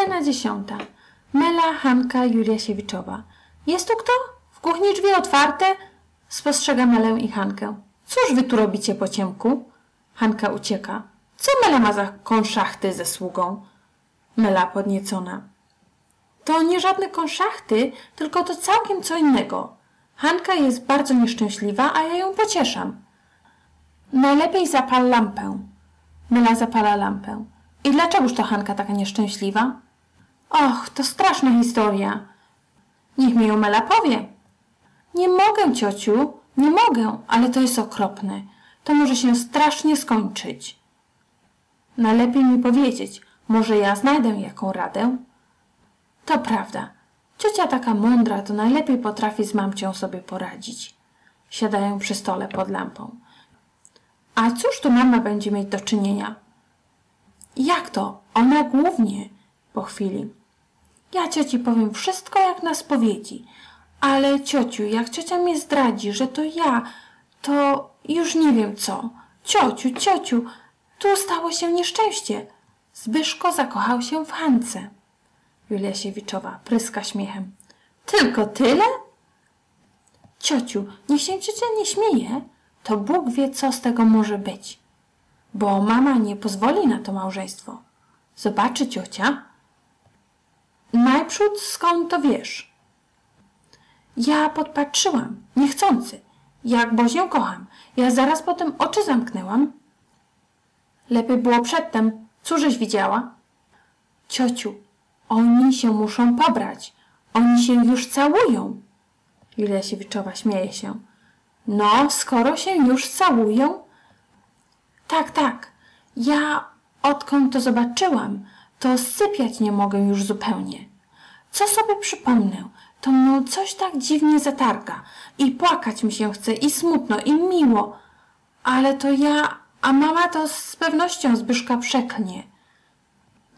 Scena dziesiąta. Mela, Hanka, Julia Siewiczowa. Jest tu kto? W kuchni drzwi otwarte? Spostrzega Melę i Hankę. Cóż wy tu robicie po ciemku? Hanka ucieka. Co Mela ma za konszachty ze sługą? Mela podniecona. To nie żadne konszachty, tylko to całkiem co innego. Hanka jest bardzo nieszczęśliwa, a ja ją pocieszam. Najlepiej zapal lampę. Mela zapala lampę. I dlaczegoż to Hanka taka nieszczęśliwa? Och, to straszna historia. Niech mi ją Mela powie. Nie mogę, ciociu, nie mogę, ale to jest okropne. To może się strasznie skończyć. Najlepiej mi powiedzieć, może ja znajdę jaką radę? To prawda. Ciocia taka mądra, to najlepiej potrafi z mamcią sobie poradzić. Siadają przy stole pod lampą. A cóż tu mama będzie mieć do czynienia? Jak to? Ona głównie. Po chwili. Ja cioci powiem wszystko jak na spowiedzi. Ale ciociu, jak ciocia mnie zdradzi, że to ja, to już nie wiem co. Ciociu, ciociu, tu stało się nieszczęście. Zbyszko zakochał się w Hance. Julia Siewiczowa pryska śmiechem. Tylko tyle? Ciociu, niech się ciocia nie śmieje. To Bóg wie, co z tego może być. Bo mama nie pozwoli na to małżeństwo. Zobaczy ciocia. Najprzód skąd to wiesz? Ja podpatrzyłam, niechcący. Jak Bozię kocham. Ja zaraz potem oczy zamknęłam. Lepiej było przedtem. Cóżeś widziała? Ciociu, oni się muszą pobrać. Oni się już całują. Julia Siewiczowa śmieje się. No, skoro się już całują? Tak, tak. Ja odkąd to zobaczyłam, to sypiać nie mogę już zupełnie. Co sobie przypomnę, to mną coś tak dziwnie zatarga i płakać mi się chce i smutno i miło. Ale to ja, a mama to z pewnością Zbyszka przeklnie.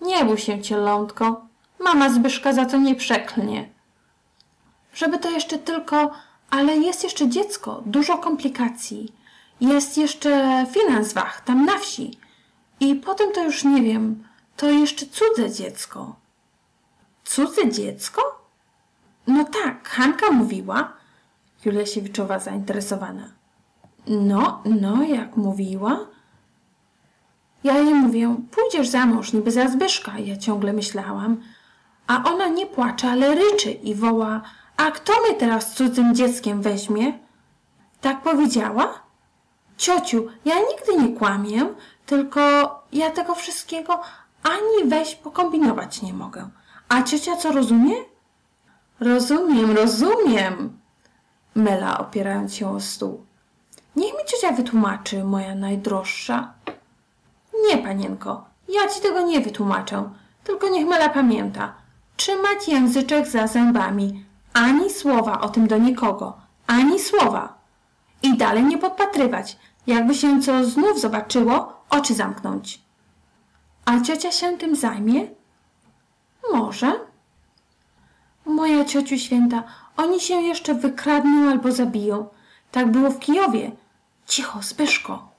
Nie bój się, cielątko. Mama Zbyszka za to nie przeklnie. Żeby to jeszcze tylko, ale jest jeszcze dziecko, dużo komplikacji. Jest jeszcze finanswach tam na wsi. I potem to już nie wiem, to jeszcze cudze dziecko. Cudze dziecko? No tak, Hanka mówiła. Julia Siewiczowa zainteresowana. No, no, jak mówiła. Ja jej mówię, pójdziesz za mąż, niby za Zbyszka, ja ciągle myślałam. A ona nie płacze, ale ryczy i woła, a kto mnie teraz cudzym dzieckiem weźmie? Tak powiedziała? Ciociu, ja nigdy nie kłamię, tylko ja tego wszystkiego ani weź pokombinować nie mogę. A ciocia co rozumie? Rozumiem, rozumiem. Mela opierając się o stół. Niech mi ciocia wytłumaczy, moja najdroższa. Nie, panienko, ja ci tego nie wytłumaczę. Tylko niech Mela pamięta. Trzymać języczek za zębami. Ani słowa o tym do nikogo. Ani słowa. I dalej nie podpatrywać. Jakby się co znów zobaczyło, oczy zamknąć. A ciocia się tym zajmie? Może. Moja ciociu święta, oni się jeszcze wykradną albo zabiją. Tak było w Kijowie. Cicho, Zbyszko.